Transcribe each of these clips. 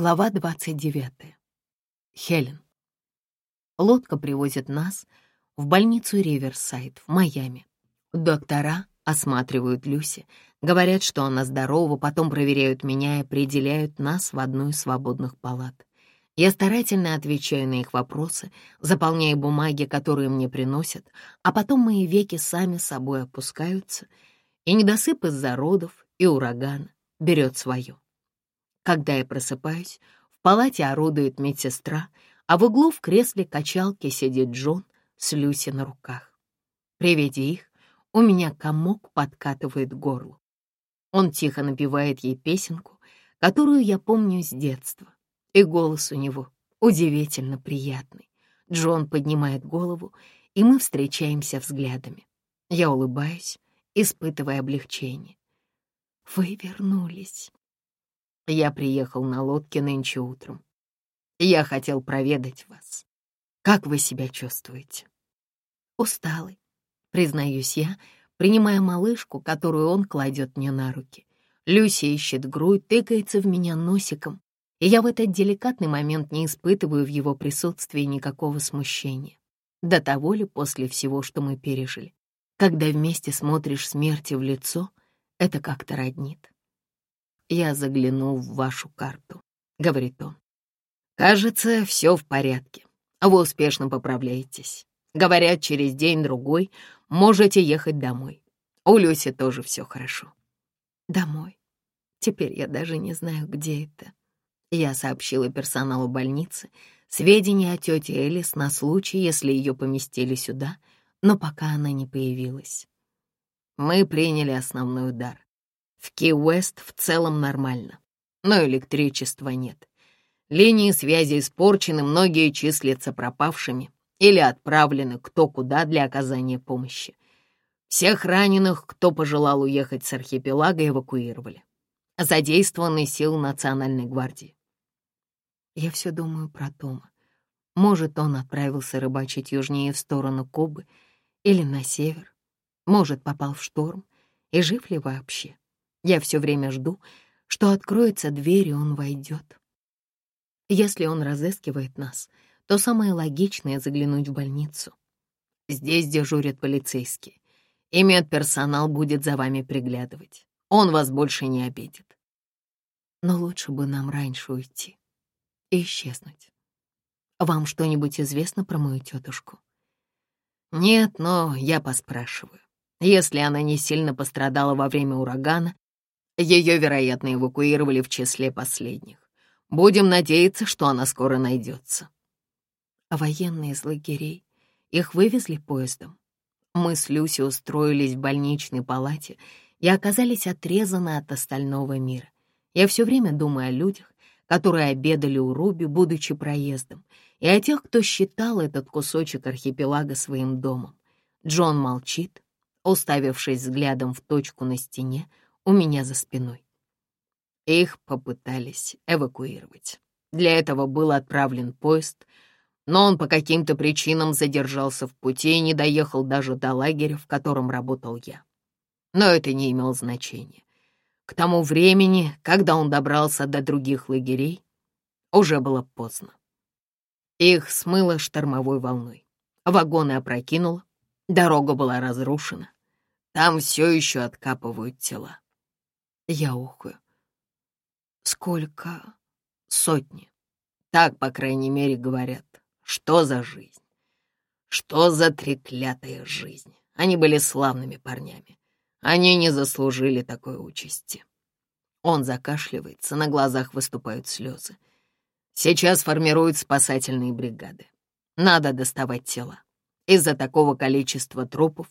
Глава 29. Хелен. Лодка привозит нас в больницу Риверсайд в Майами. Доктора осматривают Люси, говорят, что она здорова, потом проверяют меня и определяют нас в одну из свободных палат. Я старательно отвечаю на их вопросы, заполняя бумаги, которые мне приносят, а потом мои веки сами собой опускаются, и недосып из-за родов и урагана берет свое. Когда я просыпаюсь, в палате орудует медсестра, а в углу в кресле качалки сидит Джон с Люси на руках. При виде их у меня комок подкатывает горло. Он тихо напевает ей песенку, которую я помню с детства, и голос у него удивительно приятный. Джон поднимает голову, и мы встречаемся взглядами. Я улыбаюсь, испытывая облегчение. «Вы вернулись», я приехал на лодке нынче утром. Я хотел проведать вас. Как вы себя чувствуете? Усталый, признаюсь я, принимая малышку, которую он кладет мне на руки. Люси ищет грудь, тыкается в меня носиком, и я в этот деликатный момент не испытываю в его присутствии никакого смущения. До того ли после всего, что мы пережили. Когда вместе смотришь смерти в лицо, это как-то роднит. «Я заглянул в вашу карту», — говорит он. «Кажется, все в порядке. Вы успешно поправляетесь. Говорят, через день-другой можете ехать домой. У Люси тоже все хорошо». «Домой? Теперь я даже не знаю, где это». Я сообщила персоналу больницы сведения о тете Элис на случай, если ее поместили сюда, но пока она не появилась. Мы приняли основной удар. В Ки-Уэст в целом нормально, но электричества нет. Линии связи испорчены, многие числятся пропавшими или отправлены кто куда для оказания помощи. Всех раненых, кто пожелал уехать с архипелага, эвакуировали. Задействованы силы Национальной гвардии. Я все думаю про Тома. Может, он отправился рыбачить южнее в сторону Кубы или на север. Может, попал в шторм. И жив ли вообще? Я все время жду, что откроется дверь, и он войдет. Если он разыскивает нас, то самое логичное — заглянуть в больницу. Здесь дежурят полицейские, и медперсонал будет за вами приглядывать. Он вас больше не обидит. Но лучше бы нам раньше уйти и исчезнуть. Вам что-нибудь известно про мою тетушку? Нет, но я поспрашиваю. Если она не сильно пострадала во время урагана, ее, вероятно, эвакуировали в числе последних. Будем надеяться, что она скоро найдется. А военные из лагерей, их вывезли поездом. Мы с Люси устроились в больничной палате и оказались отрезаны от остального мира. Я все время думаю о людях, которые обедали у Руби, будучи проездом, и о тех, кто считал этот кусочек архипелага своим домом. Джон молчит, уставившись взглядом в точку на стене, у меня за спиной. Их попытались эвакуировать. Для этого был отправлен поезд, но он по каким-то причинам задержался в пути и не доехал даже до лагеря, в котором работал я. Но это не имело значения. К тому времени, когда он добрался до других лагерей, уже было поздно. Их смыло штормовой волной. Вагоны опрокинуло, дорога была разрушена. Там все еще откапывают тела. Я ухаю. Сколько? Сотни. Так, по крайней мере, говорят. Что за жизнь? Что за треклятая жизнь? Они были славными парнями. Они не заслужили такой участи. Он закашливается, на глазах выступают слезы. Сейчас формируют спасательные бригады. Надо доставать тела. Из-за такого количества трупов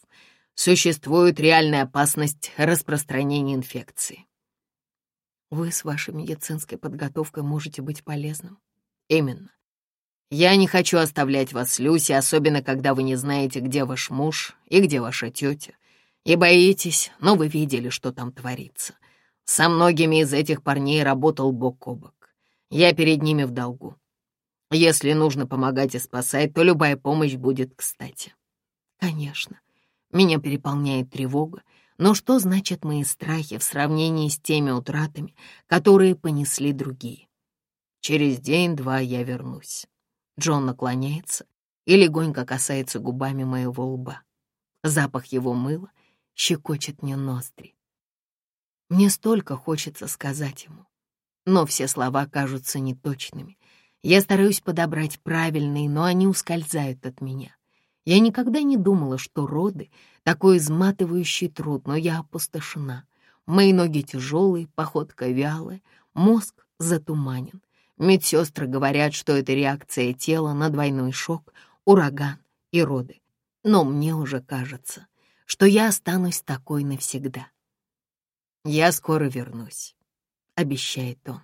существует реальная опасность распространения инфекции. Вы с вашей медицинской подготовкой можете быть полезным. Именно. Я не хочу оставлять вас с Люси, особенно когда вы не знаете, где ваш муж и где ваша тетя. И боитесь, но вы видели, что там творится. Со многими из этих парней работал бок о бок. Я перед ними в долгу. Если нужно помогать и спасать, то любая помощь будет кстати. Конечно, меня переполняет тревога, но что значат мои страхи в сравнении с теми утратами, которые понесли другие? Через день-два я вернусь. Джон наклоняется и легонько касается губами моего лба. Запах его мыла щекочет мне ноздри. Мне столько хочется сказать ему, но все слова кажутся неточными. Я стараюсь подобрать правильные, но они ускользают от меня. Я никогда не думала, что роды — такой изматывающий труд, но я опустошена. Мои ноги тяжелые, походка вялая, мозг затуманен. Медсестры говорят, что это реакция тела на двойной шок, ураган и роды. Но мне уже кажется, что я останусь такой навсегда. «Я скоро вернусь», — обещает он.